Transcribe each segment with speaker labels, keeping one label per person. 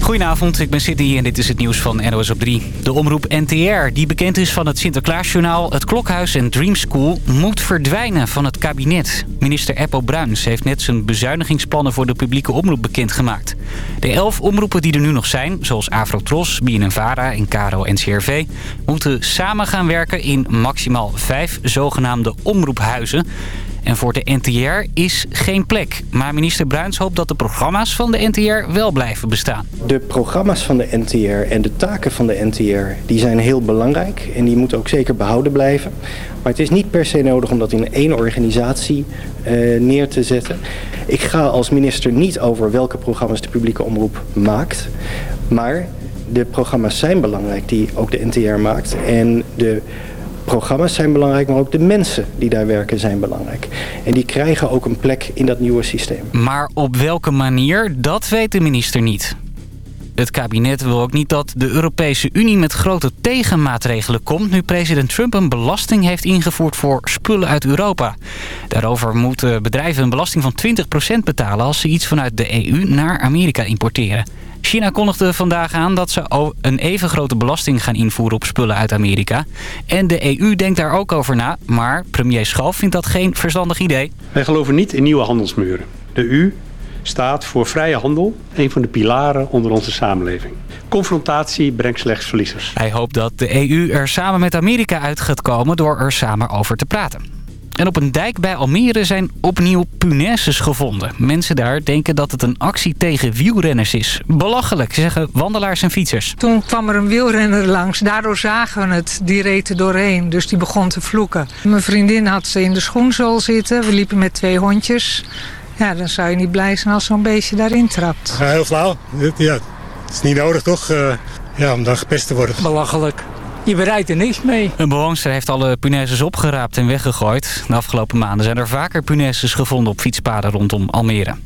Speaker 1: Goedenavond, ik ben Sidney en dit is het nieuws van NOS op 3. De omroep NTR, die bekend is van het Sinterklaasjournaal, het Klokhuis en Dream School, moet verdwijnen van het kabinet. Minister Eppo Bruins heeft net zijn bezuinigingsplannen voor de publieke omroep bekendgemaakt. De elf omroepen die er nu nog zijn, zoals Afrotros, BNNVARA en Caro en CRV, moeten samen gaan werken in maximaal vijf zogenaamde omroephuizen. En voor de NTR is geen plek. Maar minister Bruins hoopt dat de programma's van de NTR wel blijven bestaan.
Speaker 2: De programma's van de NTR en de taken van de NTR die zijn heel belangrijk. En die moeten ook zeker behouden blijven. Maar het is niet per se nodig om dat in één organisatie uh, neer te zetten. Ik ga als minister niet over welke programma's de publieke omroep maakt. Maar de programma's zijn belangrijk die ook de NTR maakt. En de programma's zijn belangrijk, maar ook de mensen die daar werken zijn belangrijk. En die krijgen ook een plek in dat nieuwe systeem.
Speaker 1: Maar op welke manier, dat weet de minister niet. Het kabinet wil ook niet dat de Europese Unie met grote tegenmaatregelen komt... nu president Trump een belasting heeft ingevoerd voor spullen uit Europa. Daarover moeten bedrijven een belasting van 20% betalen... als ze iets vanuit de EU naar Amerika importeren. China kondigde vandaag aan dat ze een even grote belasting gaan invoeren op spullen uit Amerika. En de EU denkt daar ook over na, maar premier Schoof vindt dat geen verstandig idee.
Speaker 3: Wij geloven niet in nieuwe handelsmuren. De EU staat voor vrije handel, een van de pilaren onder onze samenleving. Confrontatie brengt slechts verliezers.
Speaker 1: Hij hoopt dat de EU er samen met Amerika uit gaat komen door er samen over te praten. En op een dijk bij Almere zijn opnieuw punaises gevonden. Mensen daar denken dat het een actie tegen wielrenners is. Belachelijk, zeggen wandelaars en fietsers.
Speaker 4: Toen kwam er een wielrenner langs. Daardoor zagen we het. Die reed er doorheen. Dus die begon te vloeken. Mijn vriendin had ze in de schoenzool zitten. We liepen met twee hondjes. Ja, dan zou je niet blij zijn als zo'n beestje daarin trapt.
Speaker 5: Ja, heel flauw. Ja, het is niet nodig toch? Uh, ja, om dan gepest te worden.
Speaker 6: Belachelijk. Je bereidt er niks mee.
Speaker 1: Een bewoonster heeft alle punaises opgeraapt en weggegooid. De afgelopen maanden zijn er vaker punaises gevonden op fietspaden rondom Almere.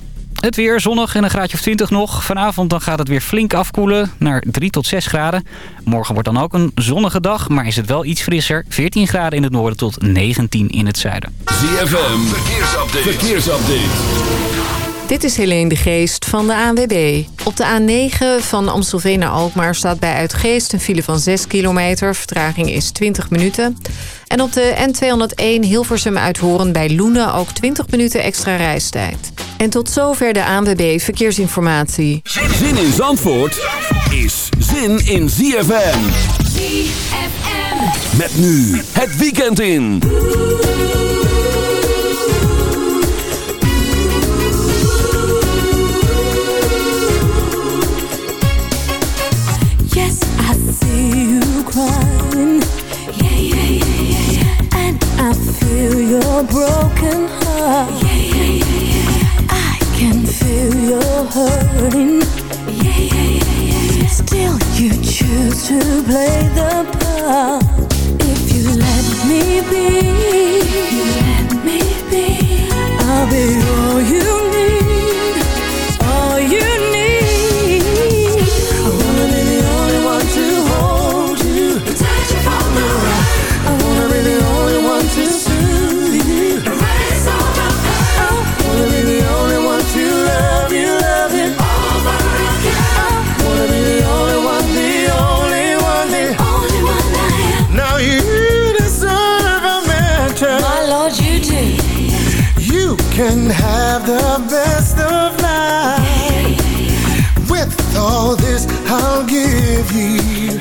Speaker 1: Het weer zonnig en een graadje of 20 nog. Vanavond dan gaat het weer flink afkoelen naar 3 tot 6 graden. Morgen wordt dan ook een zonnige dag, maar is het wel iets frisser. 14 graden in het noorden tot 19 in het zuiden.
Speaker 7: ZFM, verkeersupdate. verkeersupdate.
Speaker 8: Dit is Helene de Geest van de ANWB. Op de A9 van Amstelveen naar Alkmaar staat bij Uitgeest een file van 6 kilometer. Vertraging is 20 minuten. En op de N201 Hilversum uithoren bij Loenen ook 20 minuten extra reistijd. En tot zover de ANWB Verkeersinformatie.
Speaker 7: Zin in Zandvoort is zin in ZFM. ZFM. Met nu het weekend in.
Speaker 9: Feel your broken heart. Yeah. I can feel your hurting. Yeah. Still, you choose to play the part. If you let me be, can have the best of life. With all this, I'll give you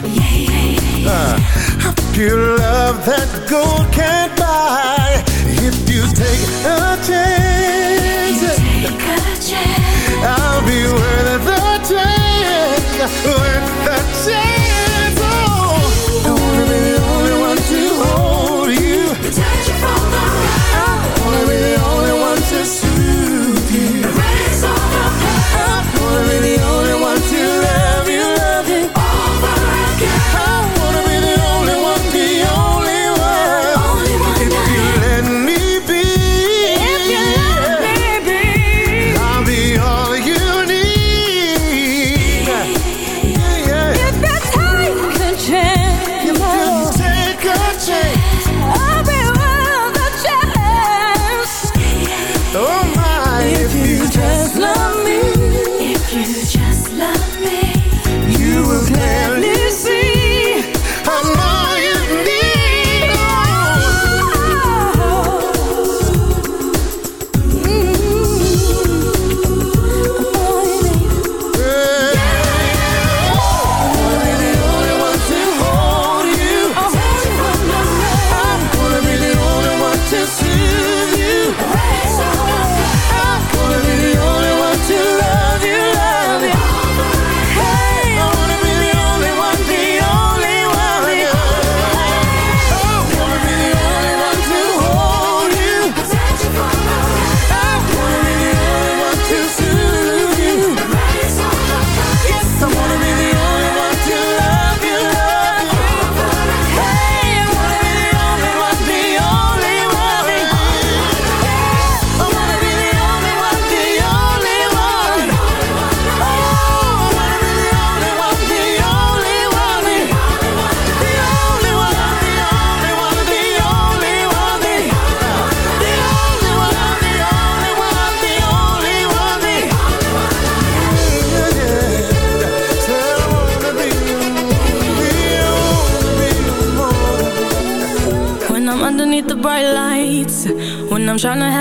Speaker 9: uh, a pure love that gold can't buy. If you take a chance, take a chance. I'll be worth the chance, worth the chance.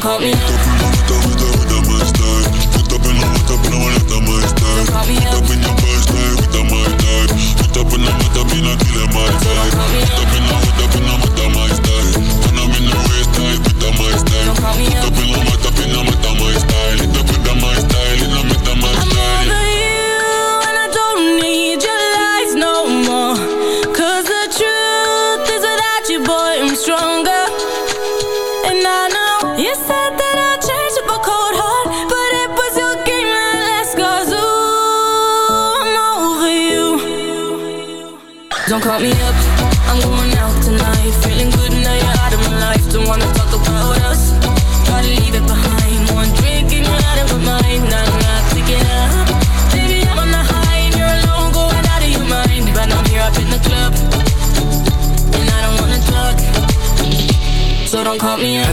Speaker 10: call me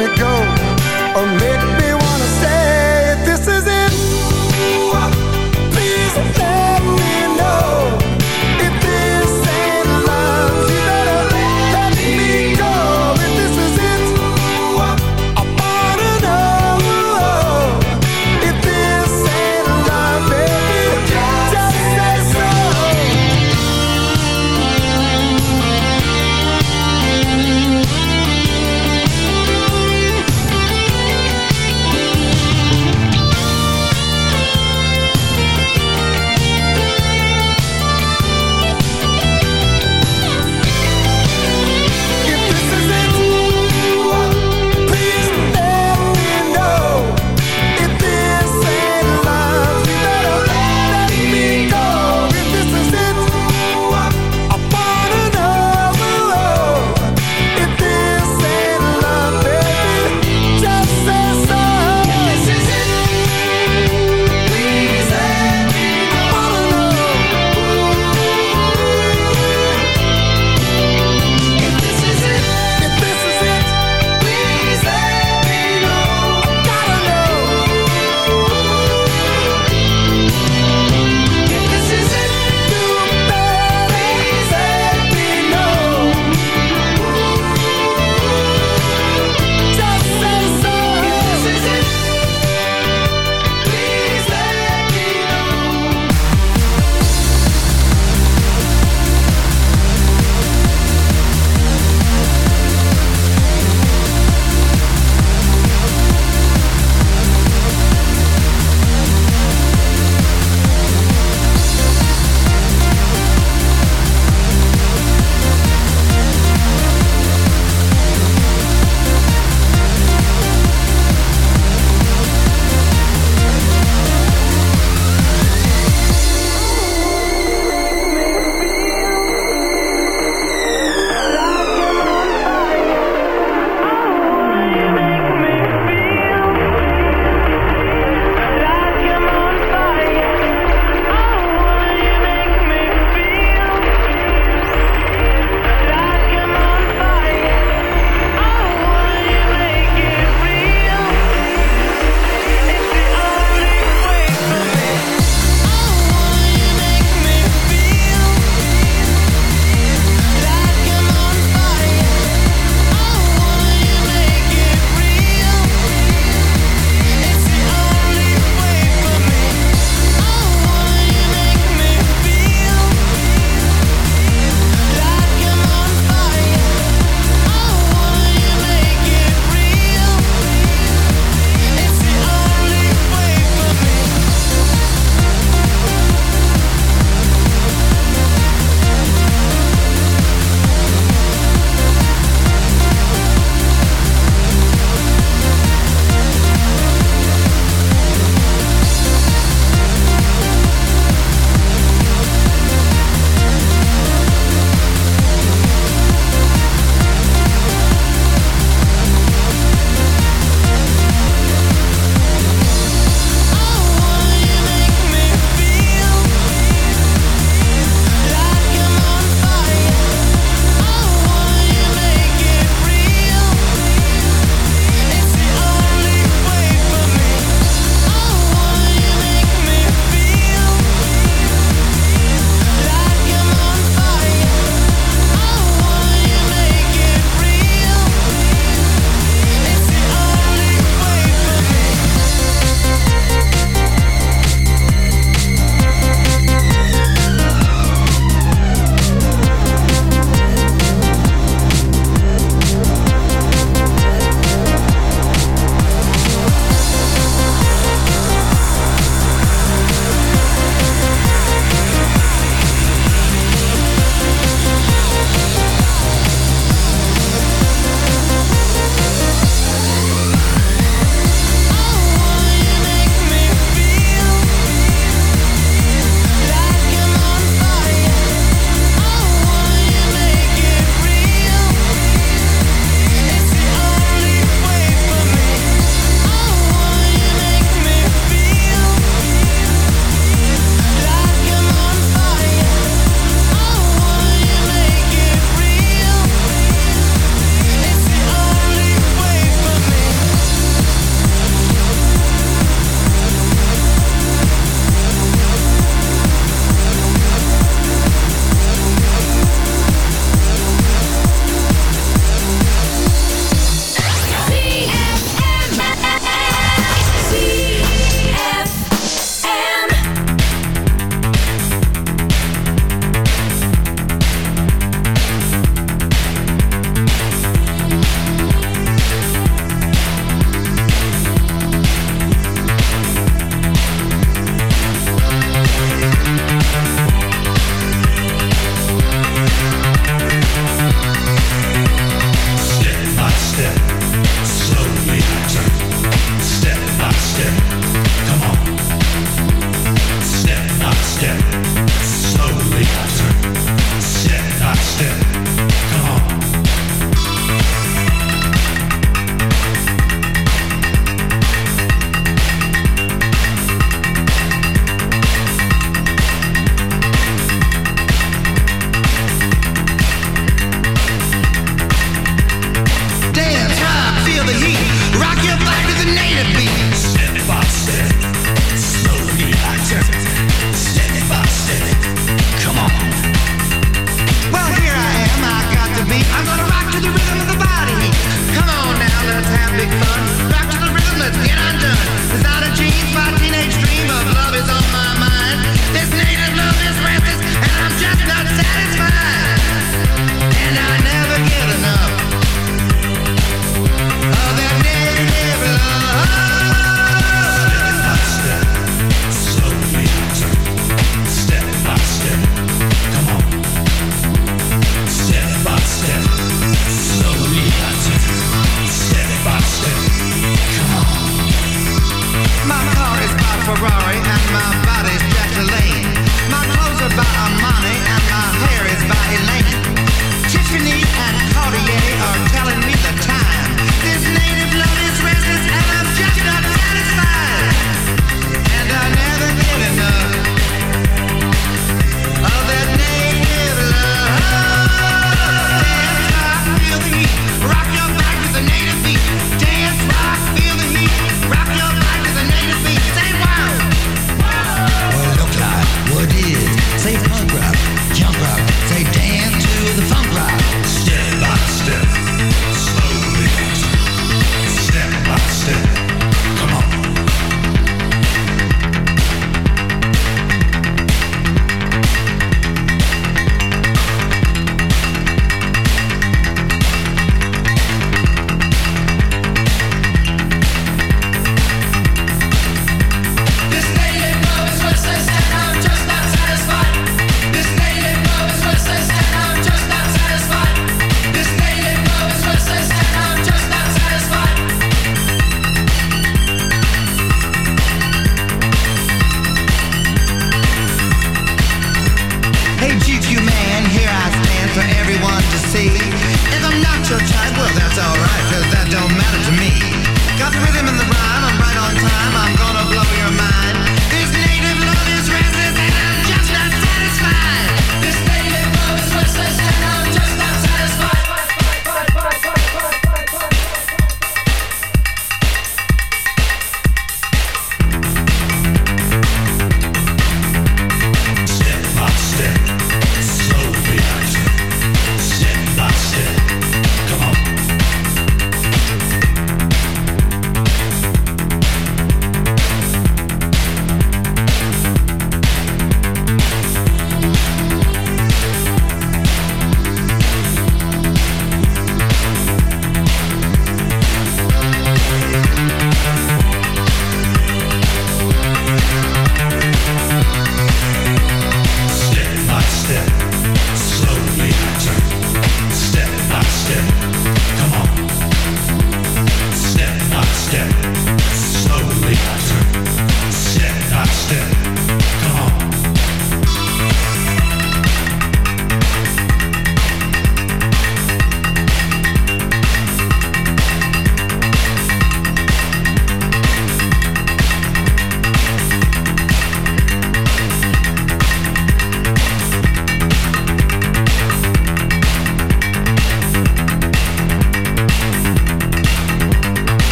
Speaker 11: me go, or make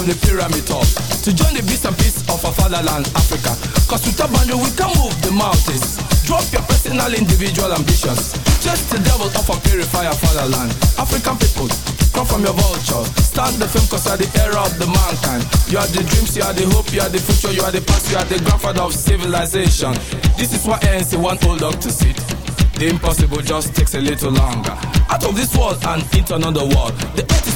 Speaker 12: On the pyramid to join the beast and peace of our fatherland, Africa. Cause with a boundary we can move the mountains. Drop your personal, individual ambitions. Just the devil of a purifier fatherland. African people, come from your vulture. Stand the film cause you are the era of the mankind. You are the dreams, you are the hope, you are the future, you are the past, you are the grandfather of civilization. This is why ANC want old dog to sit. The impossible just takes a little longer. Out of this world and into another world. The earth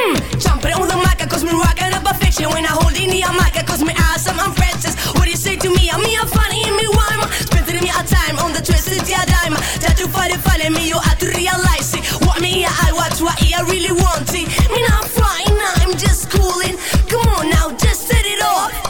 Speaker 13: Mm, jumping on the mic, cause me rockin' up a fiction. When I hold in the mic, cause me awesome, I'm Francis. What you say to me? I'm me, I'm funny, me rhyme. Spending me a time on the twisted yeah dime. That you find it funny, me, you have to realize it. What me, I watch, what I really want it. Me not flying, I'm just cooling. Come on now, just set it off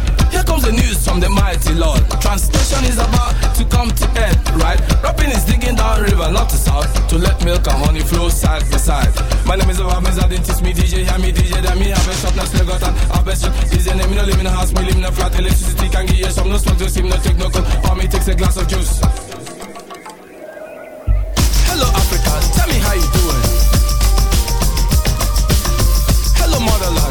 Speaker 12: Here comes the news from the mighty Lord. Translation is about to come to end, right? Rapping is digging down river, not to south, to let milk and honey flow side by side. My name is Obama, I didn't teach me DJ, hear me DJ, then me have a shop, now still got an have a shop. Is your name, me no live in a house, me live in a flat, electricity can give you some, no smoke, no steam, no take no cold, or me takes a glass of juice. Hello Africa, tell me how you doing. Hello motherland,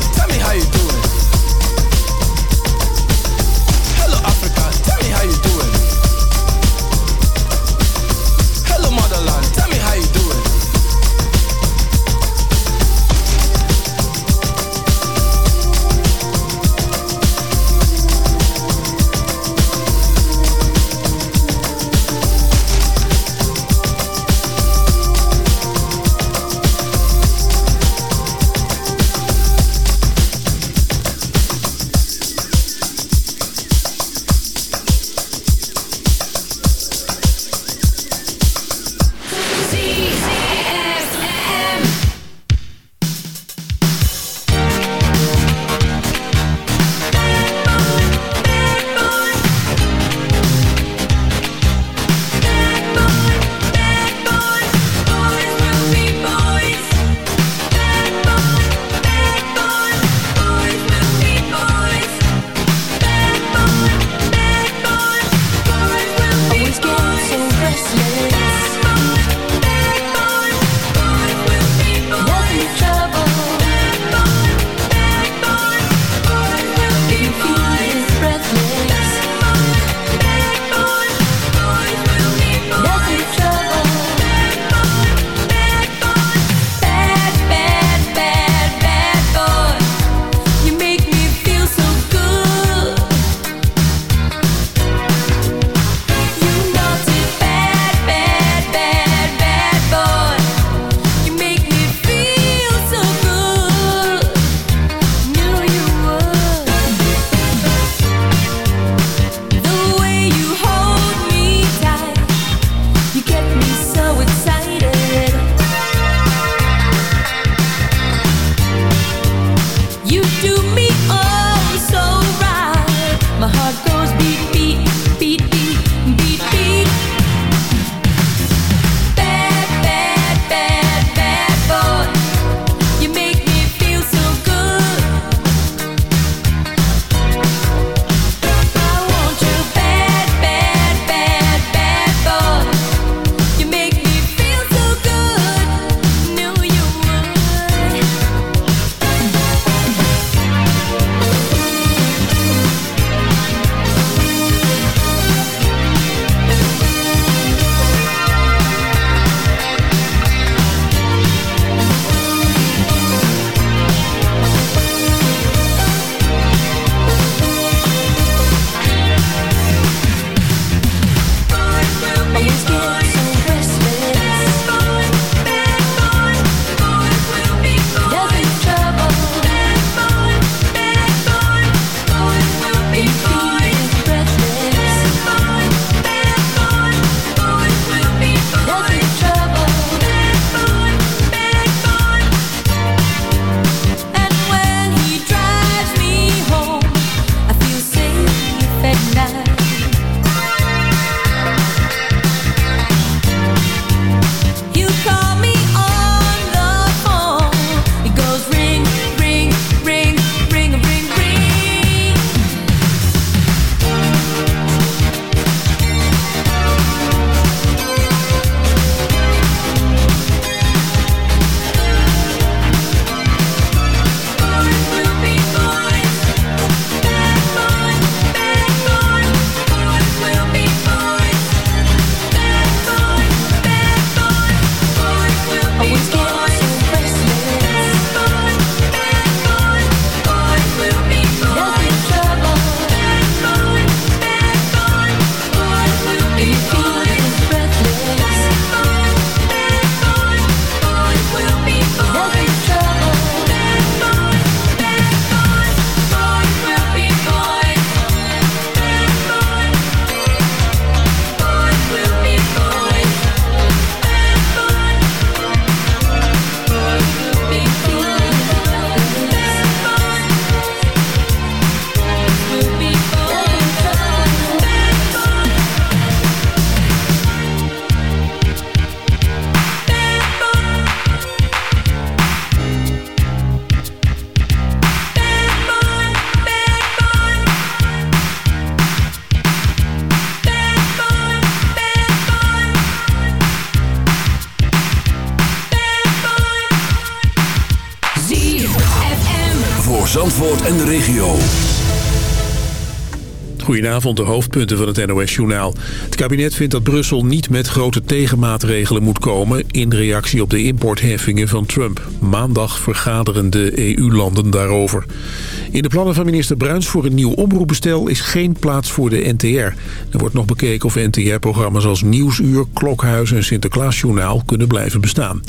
Speaker 14: Goedenavond, de hoofdpunten van het NOS-journaal. Het kabinet vindt dat Brussel niet met grote tegenmaatregelen moet komen... in reactie op de importheffingen van Trump. Maandag vergaderen de EU-landen daarover. In de plannen van minister Bruins voor een nieuw omroepbestel... is geen plaats voor de NTR. Er wordt nog bekeken of NTR-programma's als Nieuwsuur, Klokhuis en Sinterklaasjournaal kunnen blijven bestaan.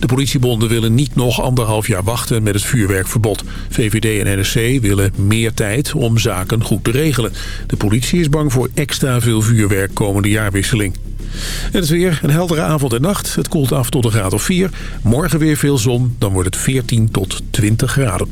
Speaker 14: De politiebonden willen niet nog anderhalf jaar wachten met het vuurwerkverbod. VVD en NSC willen meer tijd om zaken goed te regelen. De politie is bang voor extra veel vuurwerk komende jaarwisseling. Het weer, een heldere avond en nacht. Het koelt af tot een graad of 4. Morgen weer veel zon, dan wordt het 14 tot 20 graden.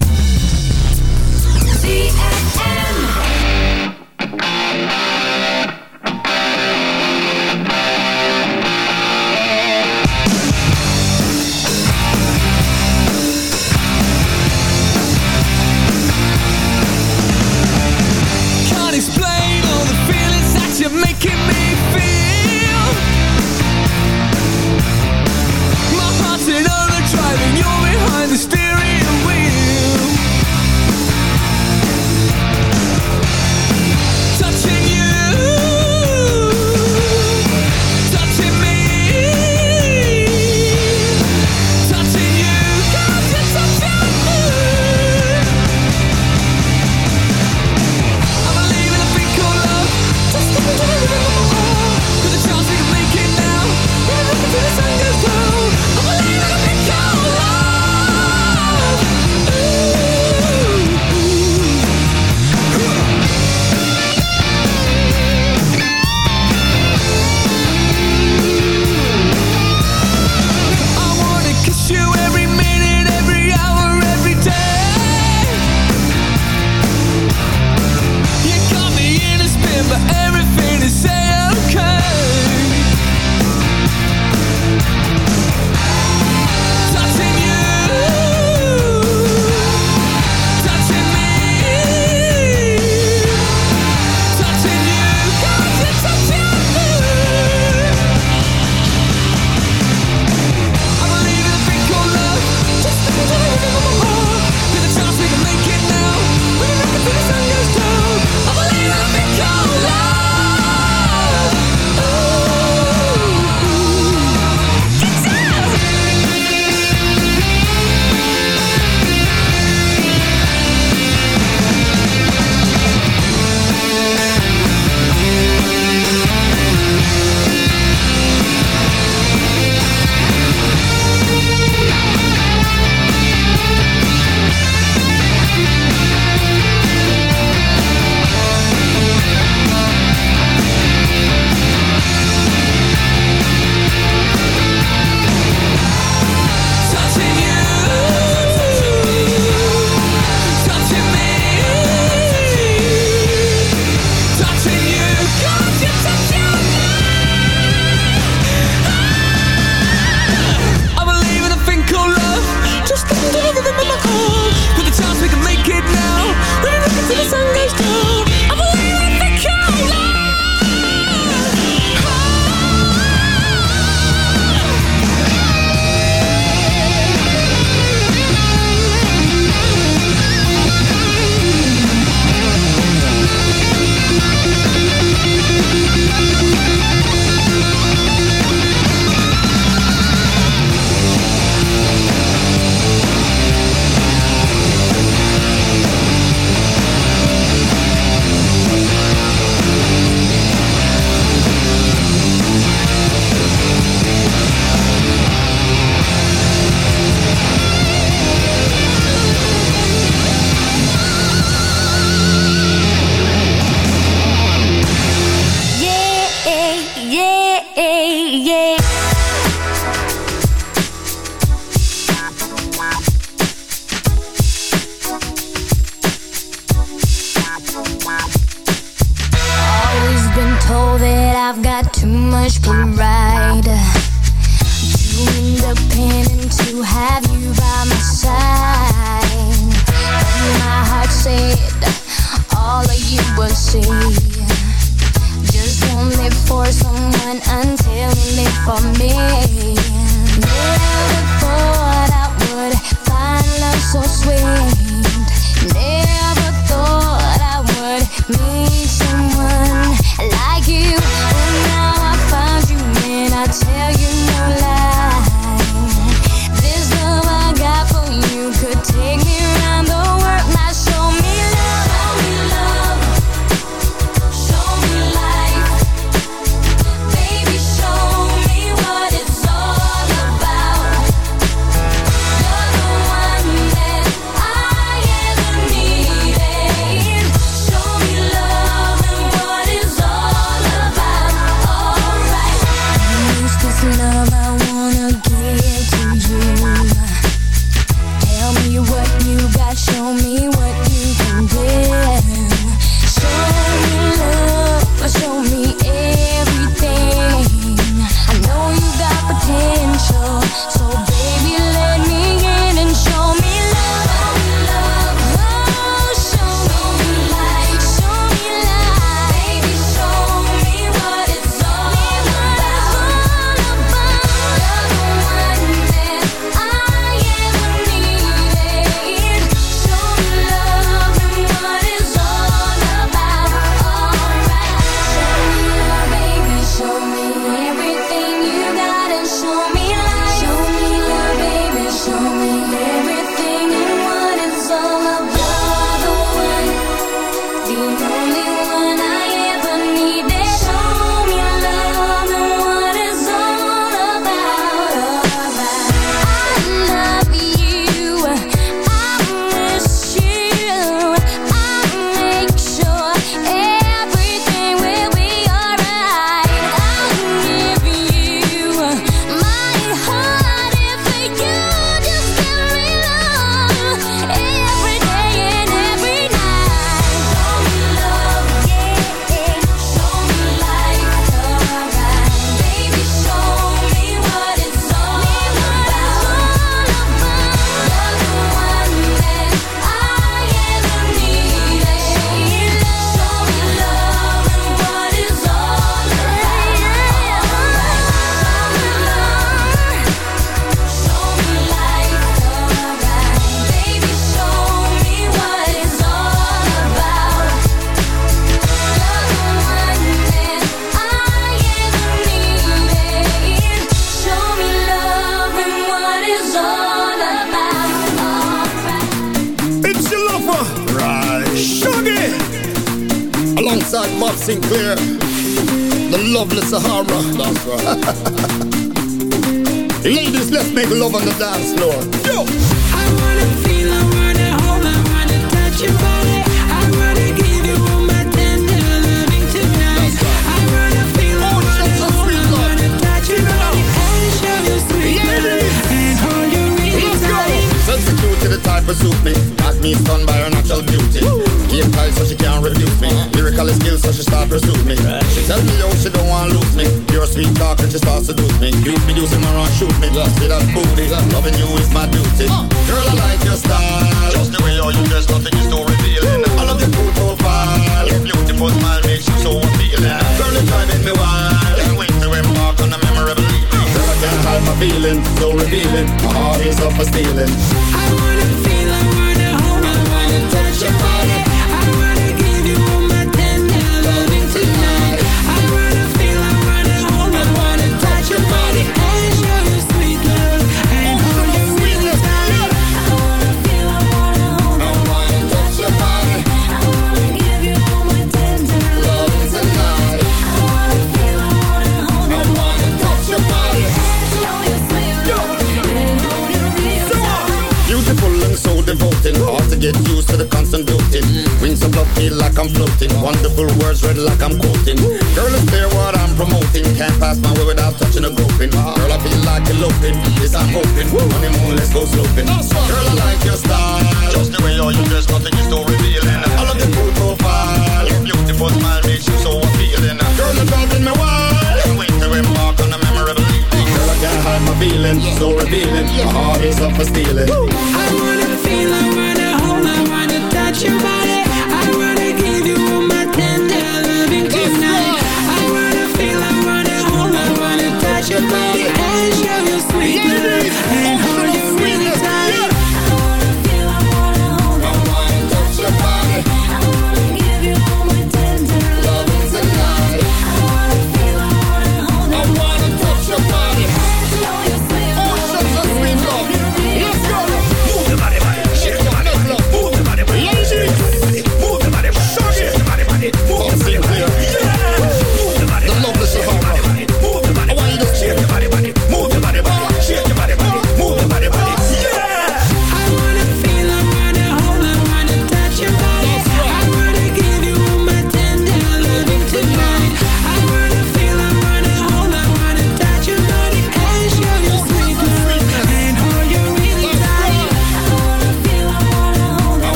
Speaker 10: Will. Just won't for someone until you for me.
Speaker 15: Heart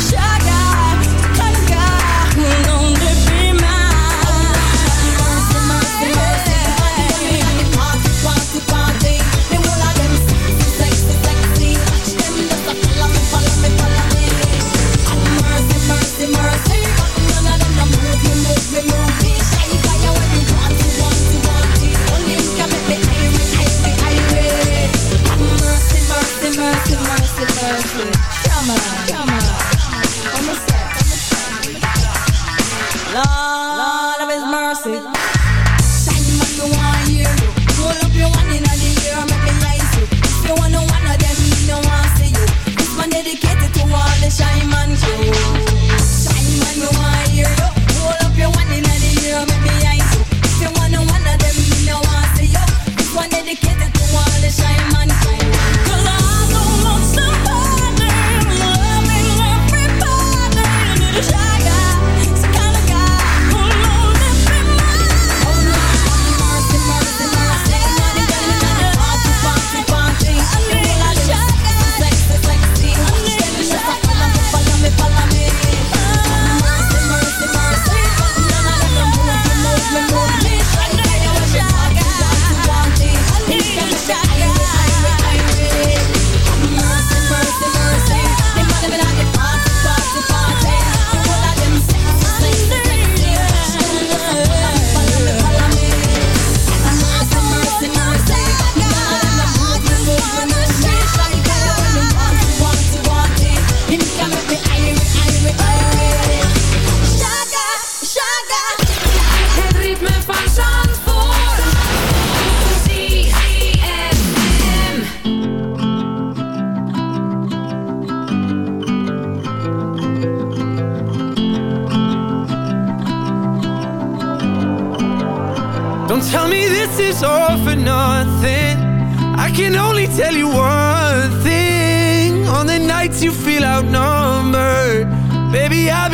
Speaker 11: wish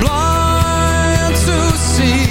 Speaker 16: blind to see.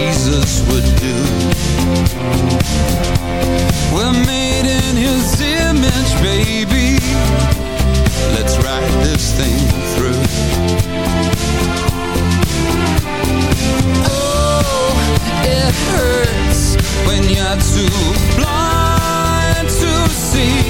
Speaker 17: Jesus would do. We're made in his image, baby. Let's ride this thing through. Oh, it hurts when you're too blind to see.